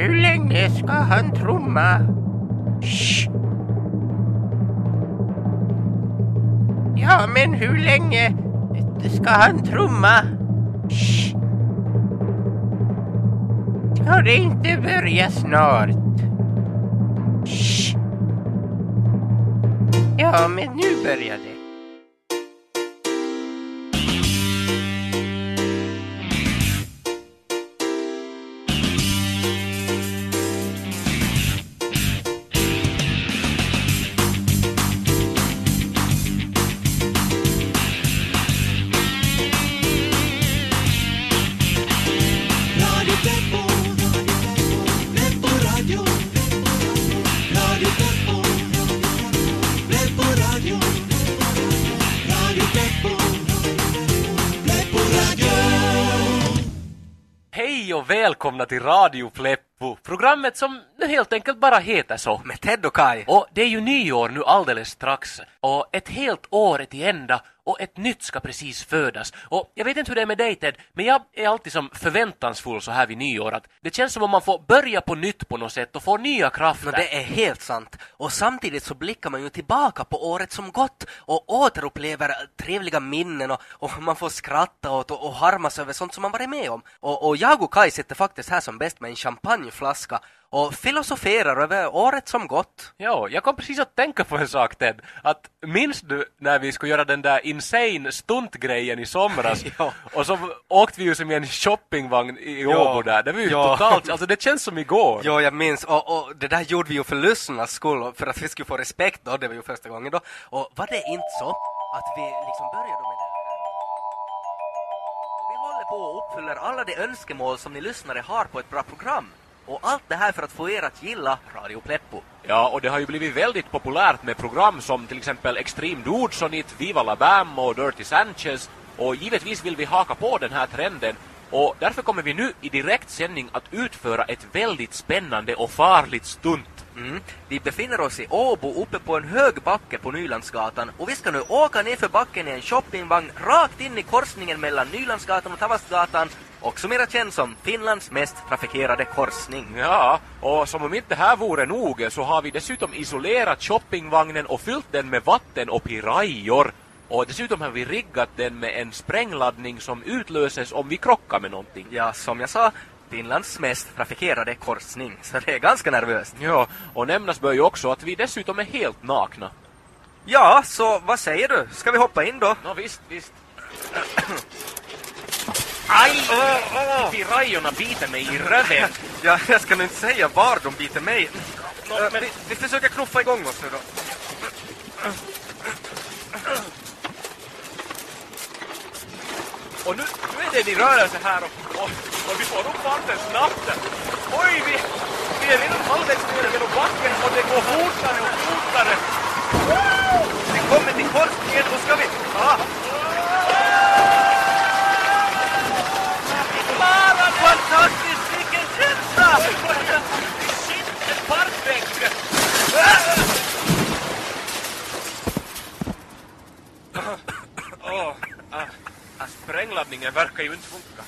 Hur länge ska han trumma? Shh. Ja, men hur länge ska han trumma? Shh. Ska det inte börja snart? Shh. Ja, men nu börjar det. Välkomna till Radio Pleppo, programmet som helt enkelt bara heter så. Med Ted och Kai. Och det är ju nyår nu alldeles strax och ett helt år är till ända och ett nytt ska precis födas. Och jag vet inte hur det är med dig Ted, men jag är alltid som förväntansfull så här vid nyår att det känns som om man får börja på nytt på något sätt och få nya krafter. No, det är helt sant. Och samtidigt så blickar man ju tillbaka på året som gått och återupplever trevliga minnen och, och man får skratta åt och, och harmas över sånt som man varit med om. Och, och jag och Kai sitter faktiskt här som bäst med en champagneflaska och filosoferar över året som gått. Ja, jag kom precis att tänka på en sak Ted. Att minns du när vi skulle göra den där insane stuntgrejen i somras? Ja. Och så åkte vi ju som i en shoppingvagn i Ja. Åbo där. Det var ju Ja. totalt, alltså det känns som igår. Jo, jag minns. Och, och det där gjorde vi ju för lyssnarnas skull, för att vi skulle få respekt då, det var ju första gången då. Och var det inte så att vi liksom började med det vi håller på och uppfyller alla de önskemål som ni lyssnare har på ett bra program. Och allt det här för att få er att gilla Radio Pleppo. Ja, och det har ju blivit väldigt populärt med program som till exempel Extreme Dudes Viva La Bam och Dirty Sanchez. Och givetvis vill vi haka på den här trenden. Och därför kommer vi nu i direktsändning att utföra ett väldigt spännande och farligt stunt. Mm. Vi befinner oss i Åbo uppe på en hög backe på Nylandsgatan och vi ska nu åka ner för backen i en shoppingvagn rakt in i korsningen mellan Nylandsgatan och Tavastgatan också mera känd som Finlands mest trafikerade korsning. Ja, och som om inte det här vore nog så har vi dessutom isolerat shoppingvagnen och fyllt den med vatten och pirajor. Och dessutom har vi riggat den med en sprängladdning som utlöses om vi krockar med någonting. Ja, som jag sa, Finlands mest trafikerade korsning, så det är ganska nervöst. Ja, och nämnas bör ju också att vi dessutom är helt nakna. Ja, så vad säger du? Ska vi hoppa in då? Nå visst, visst. Aj! Pirajorna biter mig i röven. Ja, jag ska nu inte säga var de biter mig. Nå, Eh, men- vi, vi försöker knuffa igång oss nu då. Och nu, nu är det i rörelse här och, och, och vi får upp farten snabbt. Oj, vi, vi är redan halvvägs nere genom backen och det går fortare och fortare. Vi kommer till korsningen, då ska vi... Ah. Bara fantastiskt, vilken Shit, en! Åh, sprängladdningen verkar ju inte funka.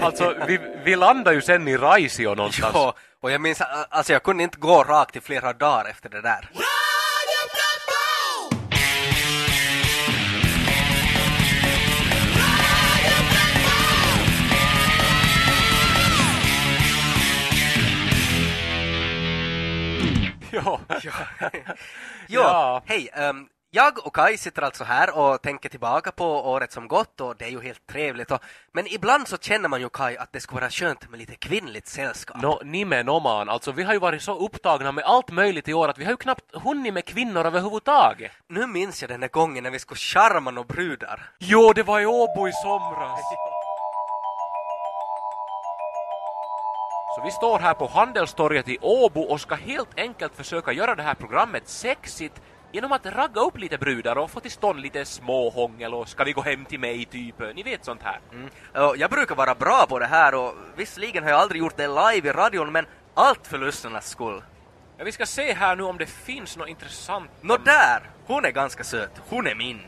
Ja, alltså vi, vi landar ju sen i Raisio någonstans. Ja, och jag minns, alltså jag kunde inte gå rakt i flera dagar efter det där. Ja. Jo, Ja. hej. ehm, jag och Kai sitter alltså här och tänker tillbaka på året som gått och det är ju helt trevligt. Och, men ibland så känner man ju Kai att det skulle vara skönt med lite kvinnligt sällskap. No, nimenomaan. Alltså vi har ju varit så upptagna med allt möjligt i år att vi har ju knappt hunnit med kvinnor överhuvudtaget. Nu minns jag den där gången när vi skulle charma några brudar. Jo, det var i Åbo i somras. Så vi står här på Handelstorget i Åbo och ska helt enkelt försöka göra det här programmet sexigt genom att ragga upp lite brudar och få till stånd lite småhångel och ska vi gå hem till mig typ, ni vet sånt här. Mm. Jag brukar vara bra på det här och visserligen har jag aldrig gjort det live i radion men allt för lyssnarnas skull. Ja, vi ska se här nu om det finns något intressant. Nå där! Hon är ganska söt. Hon är min.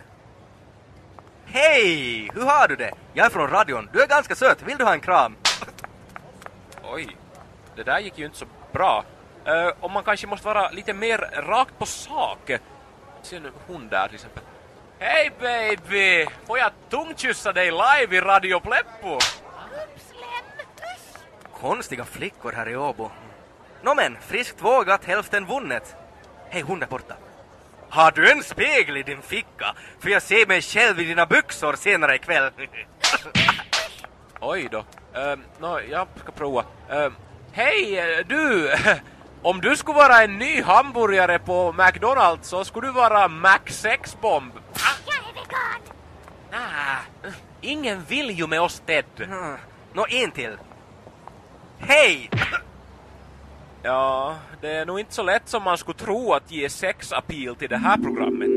Hej! Hur har du det? Jag är från radion. Du är ganska söt. Vill du ha en kram? Oj, det där gick ju inte så bra. Uh, och man kanske måste vara lite mer rakt på sak. Se nu hon där till exempel. Hej baby! Får jag tungkyssa dig live i Radio Pleppo? Konstiga flickor här i Åbo. Nå men, friskt vågat, hälften vunnet. Hej, hon där borta. Har du en spegel i din ficka? För jag ser mig själv i dina byxor senare ikväll. Oj då. Uh, nå, jag ska prova. Uh, Hej eh, du! Om du skulle vara en ny hamburgare på McDonalds så skulle du vara Mac 6-bomb. Jag är vegan. Nah, ingen vill ju med oss Ted. Hmm. Nå, en till. Hej! Ja, det är nog inte så lätt som man skulle tro att ge sex-appeal till det här programmet.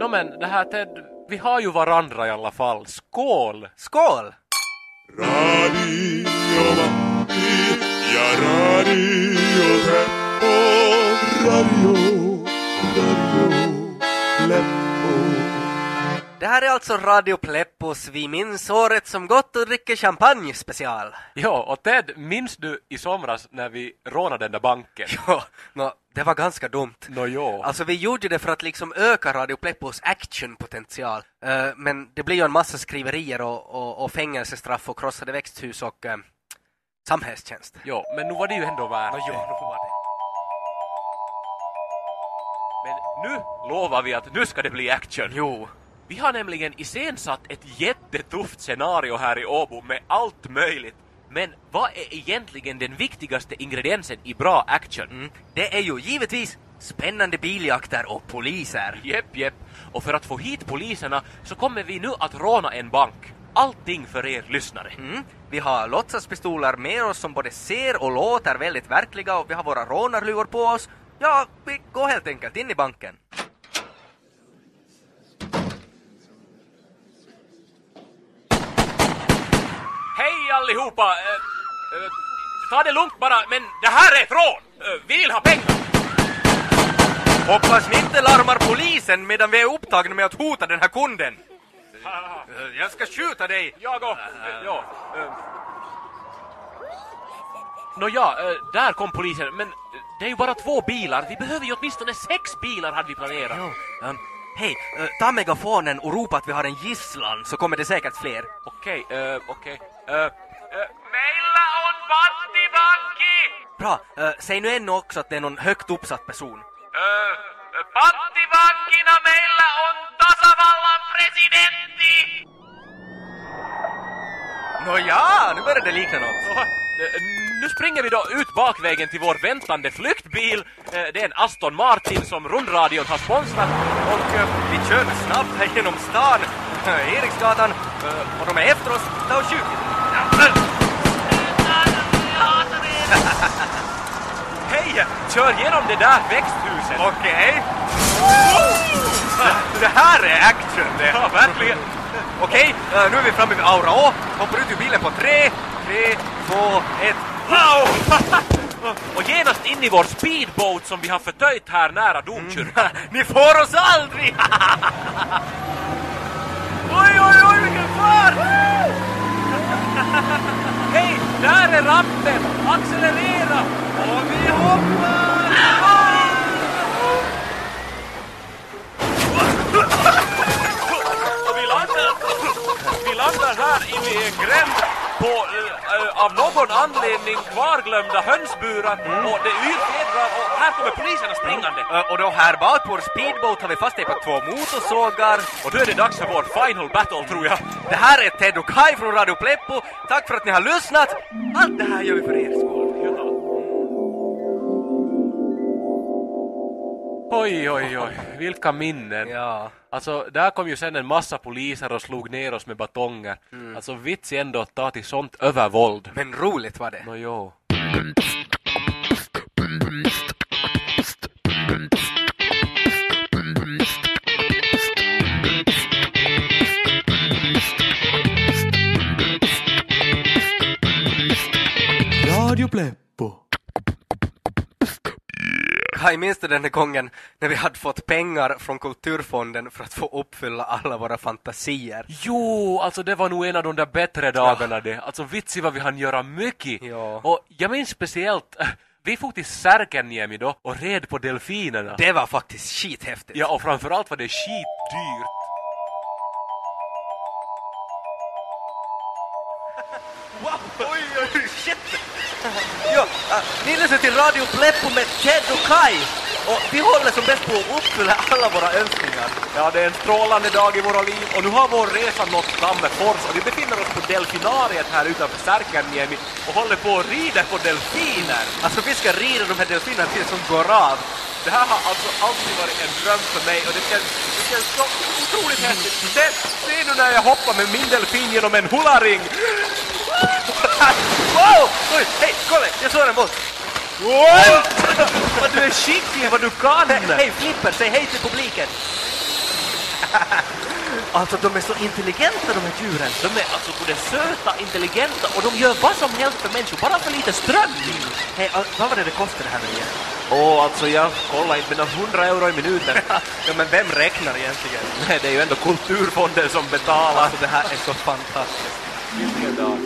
Nå men, det här Ted, vi har ju varandra i alla fall. Skål! Skål! Radio Det här är alltså Radio Pleppos Vi minns året som gått och dricker champagne special. Ja, och Ted, minns du i somras när vi rånade den där banken? Ja, nå, det var ganska dumt. Nå jo. Alltså vi gjorde det för att liksom öka Radio Pleppos actionpotential. Eh, men det blir ju en massa skriverier och, och, och fängelsestraff och krossade växthus och uh, samhällstjänst. Jo, men nu var det ju ändå värt Nå, jo, nu var det. Men nu lovar vi att nu ska det bli action. Jo. Vi har nämligen iscensatt ett jättetufft scenario här i Åbo med allt möjligt. Men vad är egentligen den viktigaste ingrediensen i bra action? Mm. Det är ju givetvis spännande biljakter och poliser. Jepp, jepp. Och för att få hit poliserna så kommer vi nu att råna en bank. Allting för er lyssnare. Mm. Vi har låtsaspistoler med oss som både ser och låter väldigt verkliga och vi har våra rånarluvor på oss. Ja, vi går helt enkelt in i banken. Hej allihopa! Eh, eh, ta det lugnt bara, men det här är ett rån! Eh, vi vill ha pengar! Hoppas ni inte larmar polisen medan vi är upptagna med att hota den här kunden. Jag ska skjuta dig! Jag och... Ja. Nåja, där kom polisen, men det är ju bara två bilar. Vi behöver ju åtminstone sex bilar hade vi planerat. Ehm, Hej, ta megafonen och ropa att vi har en gisslan så kommer det säkert fler. Okej, eh, okej. Eh, eh, Meillä on panttivankki! Bra, eh, säg nu ännu också att det är någon högt uppsatt person. Eh, panttivankina meillä on tasavallan presidentti! Nåja, nu börjar det likna något. Eh, Nu springer vi då ut bakvägen till vår väntande flyktbil. Det är en Aston Martin som rundradion har sponsrat. Och vi kör snabbt här genom stan, Eriksgatan, och de är efter oss. Ta och skjut! Hej! Kör genom det där växthuset! Okej. Det här är action det! Ja, verkligen. Okej, eh, nu är vi framme vid Aura Å. Hoppar ut ur bilen på tre, tre, två, ett. Wow! Och genast in i vår speedboat som vi har förtöjt här nära domkyrkan. Ni får oss aldrig! oj, oj, oj, vilken fart! Hej! Där är ratten! Accelerera! Och vi hoppar! Och vi landar, vi landar här inne i en gränd på eh, av någon anledning kvarglömda hönsburar och det är och här kommer poliserna springande. Eh, Och då här bak på vår speedboat har vi fasttejpat två motorsågar. Och då är det dags för vår final battle tror jag. Det här är Ted och Kai från Radio Pleppo. Tack för att ni har lyssnat. Allt det här gör vi för er skull. Oj, oj, oj, vilka minnen. Ja. Alltså, där kom ju sen en massa poliser och slog ner oss med batonger. Alltså, vits är ändå att ta till sånt övervåld. Men roligt var det. Nå jo. Radio Pleppo. Kaj, minns du den där gången när vi hade fått pengar från Kulturfonden för att få uppfylla alla våra fantasier? Jo, alltså det var nog en av de där bättre dagarna det. Alltså vitsi vad vi hann göra mycket. Ja. Och jag minns speciellt, äh, vi for till Särkänniemi då och red på delfinerna. Det var faktiskt skithäftigt. Ja, och framförallt var det skitdyrt. Wow, oj, oj, shit! ja, äh, ni lyssnar till Radio Pleppo med Ted och Kai. Och vi håller som bäst på att uppfylla alla våra önskningar. Ja, det är en strålande dag i våra liv och nu har vår resa nått Tammerfors och vi befinner oss på delfinariet här utanför Särkänniemi och håller på att rida på delfiner. Alltså vi ska rida de här delfinerna tills de går av. Det här har alltså alltid varit en dröm för mig och det känns, det känns så otroligt häftigt. Se, se nu när jag hoppar med min delfin genom en hularing! wow! Oj, hej, kolla! Jag slår en boll. Vad du är skicklig, vad du kan! Hej, hej, Flipper, säg hej till publiken. alltså de är så intelligenta de här djuren. De är alltså både söta, intelligenta och de gör vad som helst för människor, bara för lite ström. Hej, vad var det det kostade det här nu igen? Åh, alltså jag kollar inte, men 100 euro i minuten. ja, men vem räknar egentligen? Nej, det är ju ändå Kulturfonden som betalar. Alltså det här är så fantastiskt. Vilken dag.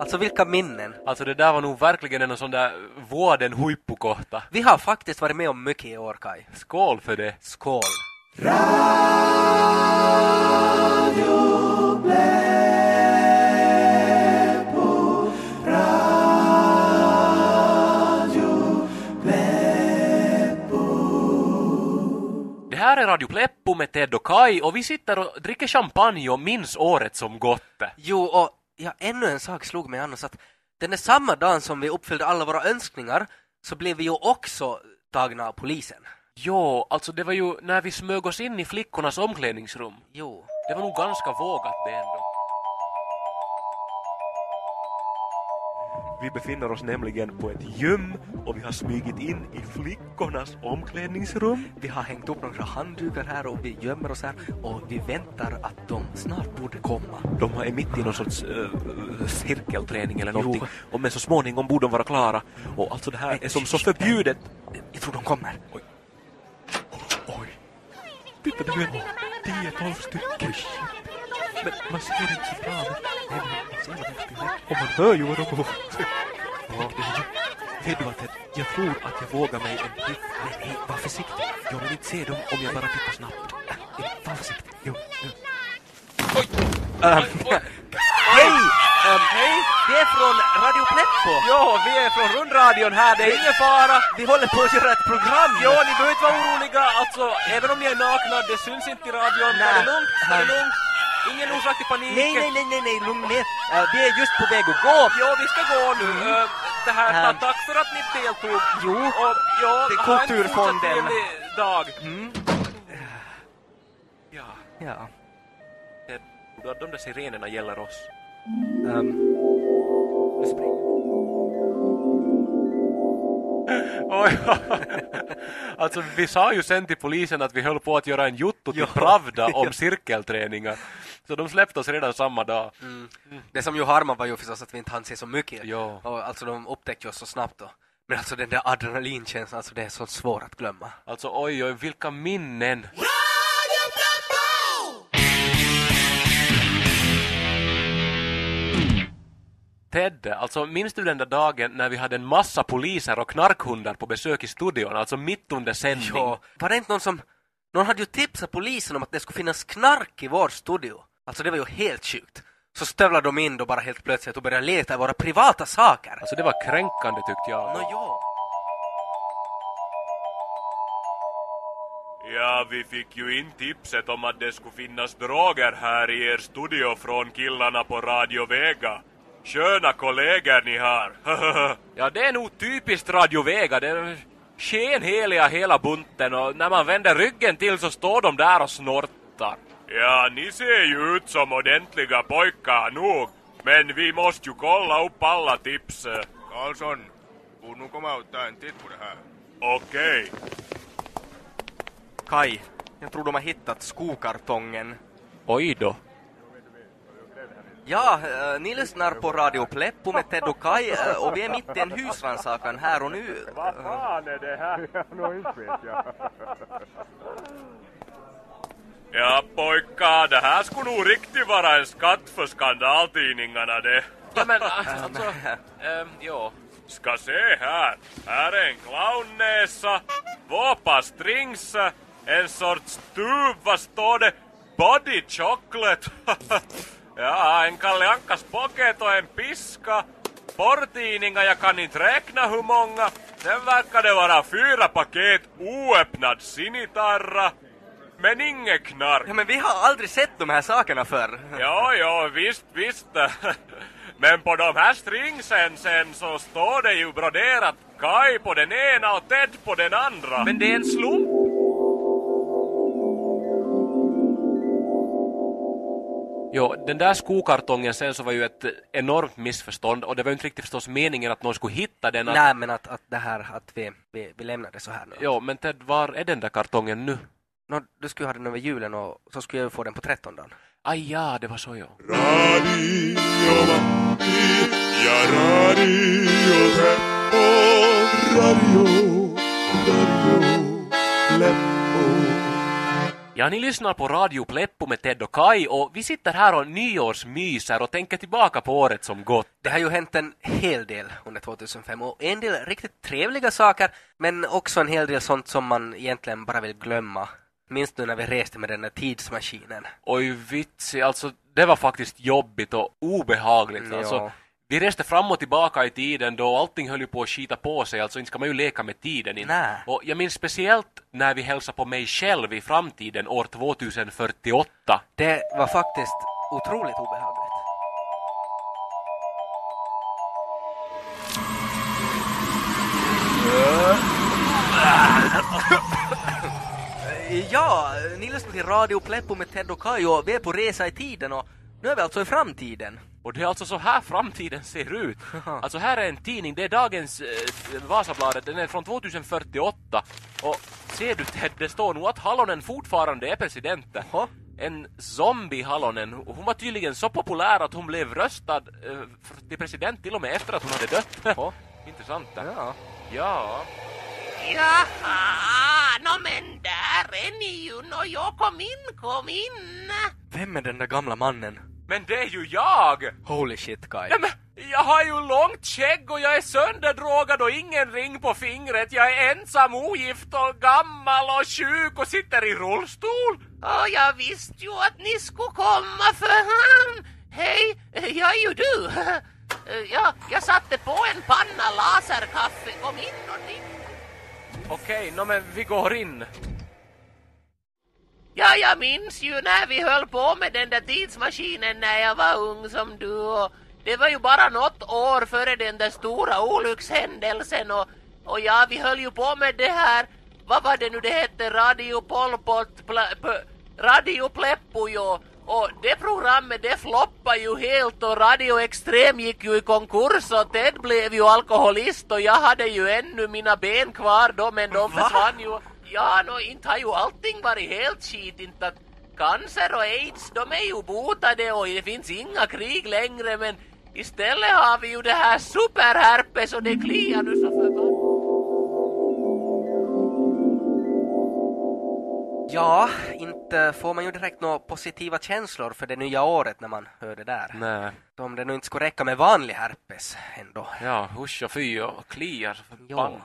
Alltså vilka minnen. Alltså det där var nog verkligen en sån där vuoden huippukohta. Vi har faktiskt varit med om mycket i år, Kai. Skål för det. Skål! Det här är Radio Pleppo med Ted och Kai och vi sitter och dricker champagne och minns året som gått. Jo, och ja, ännu en sak slog mig annars att den är samma dag som vi uppfyllde alla våra önskningar så blev vi ju också tagna av polisen. Jo, alltså det var ju när vi smög oss in i flickornas omklädningsrum. Jo. Det var nog ganska vågat det ändå. Vi befinner oss nämligen på ett gym och vi har smugit in i flickornas omklädningsrum. Vi har hängt upp några handdukar här och vi gömmer oss här och vi väntar att de snart borde komma. De är mitt i någon sorts uh, cirkelträning eller Jo. någonting. Och men så småningom borde de vara klara. Och alltså det här är som så förbjudet. Jag tror de kommer. Oj. Oj. Titta, det är 10-12 stycken. Men man ser inte så bra. Men nej, men man ser vad de spelar. Och man hör ju vad de går. Ja, det är ju... Vet du vad Ted? Jag tror att jag vågar mig en titt. Men hej, var försiktig. Jag vill inte se dem om jag bara tittar snabbt. Äh, Var försiktig. Jo, jo. Oj! Ehm, Hej! Ehm, Hej! Vi är från Radio Pleppo. Jo, vi är från rundradion här. Det är ingen fara. Vi håller på att göra ett program. Jo, ni behöver inte vara oroliga. Alltså, även om ni är nakna, det syns inte i radion. Ta Nej. det lugnt, ta det lugnt. Ingen orsak till panik. Nej, nej, nej, nej, nej, lugn ner. Eh, vi är just på väg att gå. Jo, vi ska gå nu. Eh, det här, Mm. ta, tack för att ni deltog. Jo. Och, ja, Det är ha en Kulturfonden. fortsatt trevlig dag. Mm. Ja, Ja. att de där sirenerna gäller oss. Um, nu springer alltså vi sa ju sen till polisen att vi höll på att göra en jotto till Ja. Pravda om cirkelträningar. Så de släppte oss redan samma dag. Mm. Det som ju harmade var ju förstås att vi inte hann se så mycket. Ja. Och alltså de upptäckte oss så snabbt då. Men alltså den där adrenalinkänslan, alltså det är så svårt att glömma. Alltså oj, oj, vilka minnen. Tedde, alltså minns du den där dagen när vi hade en massa poliser och knarkhundar på besök i studion, alltså mitt under sändning? Ja, var det inte någon som... Någon hade ju tipsat polisen om att det skulle finnas knark i vår studio. Alltså det var ju helt sjukt. Så stövlade de in då bara helt plötsligt och började leta i våra privata saker. Alltså det var kränkande tyckte jag. Nå ja. Ja, vi fick ju in tipset om att det skulle finnas droger här i er studio från killarna på Radio Vega. Sköna kollegor ni har. Ja, det är nog typiskt Radio Vega. Det är skenheliga hela bunten och när man vänder ryggen till så står de där och snortar. ja, ni ser ju ut som ordentliga pojkar nog. Men vi måste ju kolla upp alla tips. Karlsson, får nog komma och ta en titt på det här. Okej. Kai, jag tror de har hittat skokartongen. Oj då. Ja, eh, ni lyssnar på Radio Pleppo med Ted och Kai eh, och vi är mitt i en husrannsakan här och nu. Vad fan är det här? Nå, inte vet jag. Ja pojkar, det här skulle nog riktigt vara en skatt för skandaltidningarna det. Ja men alltså, ähm, ja. Ska se här. Här är en clownnäsa, två par strings, en sorts tub, vad står det? Body chocolate. ja, en Kalle Ankas pocket och en piska. Porrtidningar, jag kan inte räkna hur många. Sen verkar det vara fyra paket oöppnad sinitarra. Men inget knark. Ja, men vi har aldrig sett de här sakerna förr. Ja, ja, visst, visst. Men på de här stringsen sen så står det ju broderat Kai på den ena och Ted på den andra. Men det är en slump. Jo, den där skokartongen sen så var ju ett enormt missförstånd och det var ju inte riktigt förstås meningen att någon skulle hitta den. Att... Nej, men att, att det här, att vi, vi, vi lämnar det så här nu. Jo, men Ted, var är den där kartongen nu? Nå, du skulle ha den över julen och så skulle jag få den på trettondagen. Aj ja, det var så ja. Radio Matti ja Radio Pleppo, Radio, Radio Pleppo. Ja, ni lyssnar på Radio Pleppo med Ted och Kai och vi sitter här och nyårsmyser och tänker tillbaka på året som gått. Det har ju hänt en hel del under 2005 och en del riktigt trevliga saker men också en hel del sånt som man egentligen bara vill glömma. Minns du när vi reste med den där tidsmaskinen? Oj vitsi, alltså det var faktiskt jobbigt och obehagligt. Ja. Alltså, vi reste fram och tillbaka i tiden då allting höll ju på att skita på sig, alltså inte ska man ju leka med tiden. Inte. Nej. Och jag minns speciellt när vi hälsade på mig själv i framtiden år 2048. Det var faktiskt otroligt obehagligt. Ja, ni lyssnar till Radio Pleppo med Ted och Kai och vi är på resa i tiden och nu är vi alltså i framtiden. Och det är alltså så här framtiden ser ut. Alltså här är en tidning, det är dagens eh, Vasabladet, den är från 2048. Och ser du Ted, det står nog att Halonen fortfarande är presidenten. Jaha. En zombie Halonen. Hon var tydligen så populär att hon blev röstad eh, till president till och med efter att hon hade dött. Jaha. Intressant. det. Ja. Ja. Jaha, nå men där är ni ju. Nå, jag kom in, kom in. Vem är den där gamla mannen? Men det är ju jag! Holy shit, Kai. Nej, men jag har ju långt skägg och jag är sönderdrogad och ingen ring på fingret. Jag är ensam, ogift och gammal och sjuk och sitter i rullstol. Och jag visste ju att ni skulle komma för han. Hej, jag är ju du. Ja, jag satte på en panna laserkaffe. Kom in och drick. Okej, nå men vi går in. Ja, jag minns ju när vi höll på med den där tidsmaskinen när jag var ung som du. Och det var ju bara något år före den där stora olyckshändelsen och, och ja, vi höll ju på med det här, vad var det nu det hette, Radio Polpot, pla, p, Radio Pleppo ju. Och det programmet det floppade ju helt och Radio Extrem gick ju i konkurs och Ted blev ju alkoholist och jag hade ju ännu mina ben kvar då men de Va? försvann ju. Ja, nå inte har ju allting varit helt skit, inte att cancer och aids, de är ju botade och det finns inga krig längre men istället har vi ju det här superherpes och det kliar nu så förbannat. Ja, inte får man ju direkt några positiva känslor för det nya året när man hör det där. Nej. Om det nu inte skulle räcka med vanlig herpes ändå. Ja, usch och fy och kliar. Ja,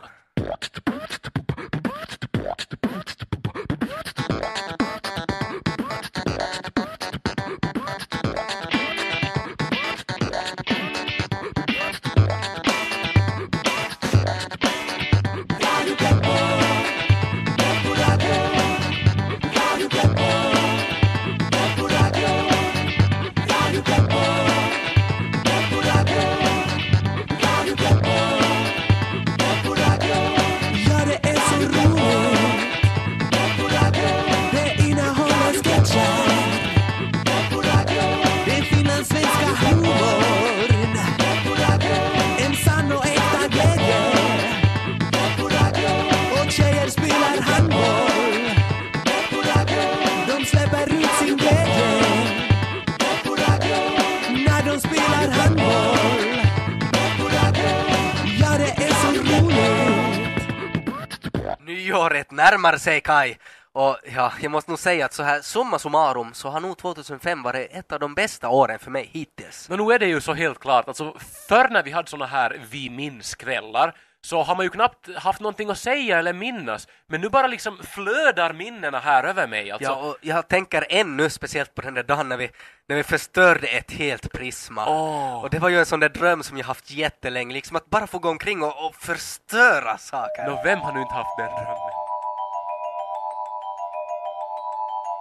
närmar sig Kai. Och ja, jag måste nog säga att så här summa summarum så har nog 2005 varit ett av de bästa åren för mig hittills. Men nu är det ju så helt klart, alltså förr när vi hade såna här vi minns-kvällar så har man ju knappt haft någonting att säga eller minnas, men nu bara liksom flödar minnena här över mig. Alltså, Ja, och jag tänker ännu speciellt på den där dagen när vi, när vi förstörde ett helt prisma. Åh. Och det var ju en sån där dröm som jag haft jättelänge, liksom att bara få gå omkring och, och förstöra saker. Nå, vem har nu inte haft den drömmen?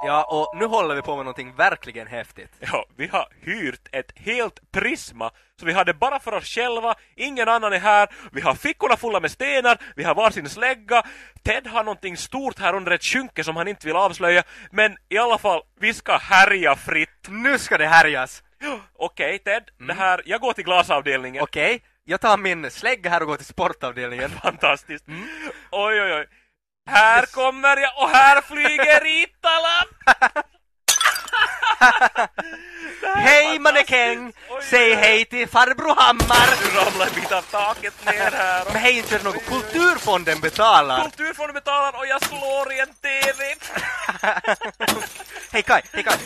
Ja, och nu håller vi på med någonting verkligen häftigt. Ja, vi har hyrt ett helt prisma, så vi har det bara för oss själva, ingen annan är här, vi har fickorna fulla med stenar, vi har varsin slägga, Ted har någonting stort här under ett skynke som han inte vill avslöja, men i alla fall, vi ska härja fritt. Nu ska det härjas! Okej Ted, det här, jag går till glasavdelningen. Okej, jag tar min slägga här och går till sportavdelningen. Fantastiskt. Oj, oj, oj. Här kommer jag och här flyger Italan! Hej mannekäng! Säg hej till farbror Hammar! Nu ramlar en bit av taket ner här. Men hej, inte är det något Kulturfonden betalar! Kulturfonden betalar och jag slår i en TV. Hej Kai, hej Kai!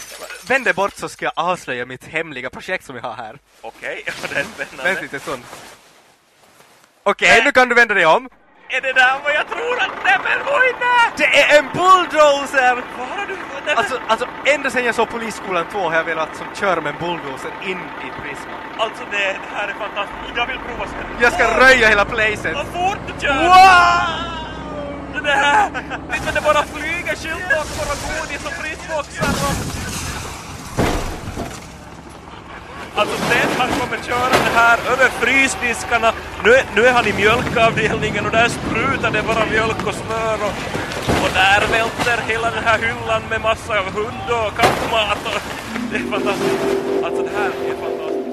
Vänd dig bort så ska jag avslöja mitt hemliga projekt som jag har här. Okej, det är Vänta spännande. lite stund. Okej, nu kan du vända dig om. Är det där vad jag tror att... Nej men oj nej! Det är en bulldozer! Vad har du... Nej, Alltså, alltså ända sedan jag såg Polisskolan 2 har jag velat som köra med en bulldozer in i Prisma. alltså det, det här är fantastiskt. Jag vill prova sen. Jag ska röja hela placet! Vad fort du kör! Wow! Det här! Titta det bara flyger kylboxar och godis och frysboxar och... Alltså Ted han kommer köra det här över frysdiskarna. Nu är, nu är han i mjölkavdelningen och där sprutar det bara mjölk och smör och, och där välter hela den här hyllan med massa av hund och kattmat och... Det är fantastiskt. Alltså det här är fantastiskt.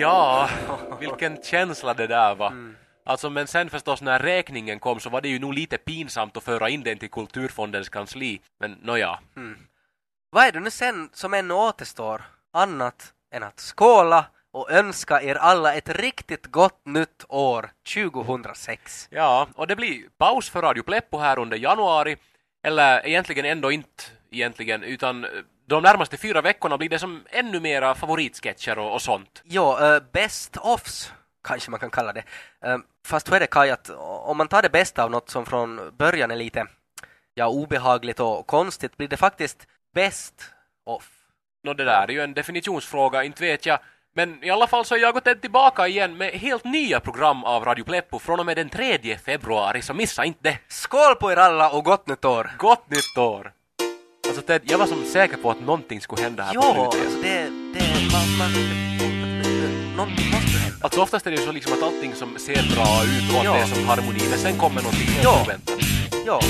Ja, vilken känsla det där var. Alltså men sen förstås när räkningen kom så var det ju nog lite pinsamt att föra in den till Kulturfondens kansli. Men nåja. Vad är det nu sen som ännu återstår annat än att skåla och önska er alla ett riktigt gott nytt år 2006. Ja, och det blir paus för Radio Pleppo här under januari. Eller egentligen ändå inte egentligen, utan eh, de närmaste fyra veckorna blir det som ännu mera favoritsketcher och, och sånt. Jo, uh, best offs kanske man kan kalla det. Eh, fast så är det Kaj att om man tar det bästa av något som från början är lite ja, obehagligt och konstigt blir det faktiskt best off. Nå det där är ju en definitionsfråga, inte vet jag. Men i alla fall så är jag Ted tillbaka igen med helt nya program av Radio Pleppo från och med den 3 februari, så missa inte det. Skål på er alla och gott nytt år! Gott nytt år! Alltså Ted, jag var som säker på att någonting skulle hända här Jo, på slutet. alltså det, det, man, man, någonting måste hända. Alltså oftast är det ju så liksom att allting som ser bra ut och att Ja. det är som harmoni, men sen kommer någonting helt Ja. oväntat. Ja,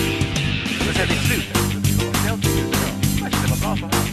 speciellt i slutet. Kanske det var bra så här.